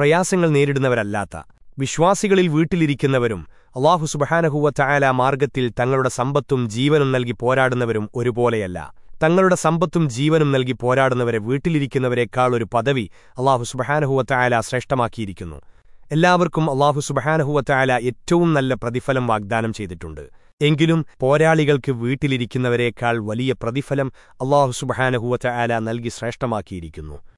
പ്രയാസങ്ങൾ നേരിടുന്നവരല്ലാത്ത വിശ്വാസികളിൽ വീട്ടിലിരിക്കുന്നവരും അള്ളാഹു സുബഹാനഹുവ ചായാല മാർഗത്തിൽ തങ്ങളുടെ സമ്പത്തും ജീവനും നൽകി പോരാടുന്നവരും ഒരുപോലെയല്ല. തങ്ങളുടെ സമ്പത്തും ജീവനും നൽകി പോരാടുന്നവരെ വീട്ടിലിരിക്കുന്നവരെക്കാൾ ഒരു പദവി അള്ളാഹു സുബഹാനഹുവ ചായാല ശ്രേഷ്ഠമാക്കിയിരിക്കുന്നു. എല്ലാവർക്കും അള്ളാഹു സുബഹാനഹുവ ചായാല ഏറ്റവും നല്ല പ്രതിഫലം വാഗ്ദാനം ചെയ്തിട്ടുണ്ട്. എങ്കിലും പോരാളികൾക്ക് വീട്ടിലിരിക്കുന്നവരേക്കാൾ വലിയ പ്രതിഫലം അള്ളാഹു സുബഹാനഹുവ ചായാല നൽകി ശ്രേഷ്ഠമാക്കിയിരിക്കുന്നു.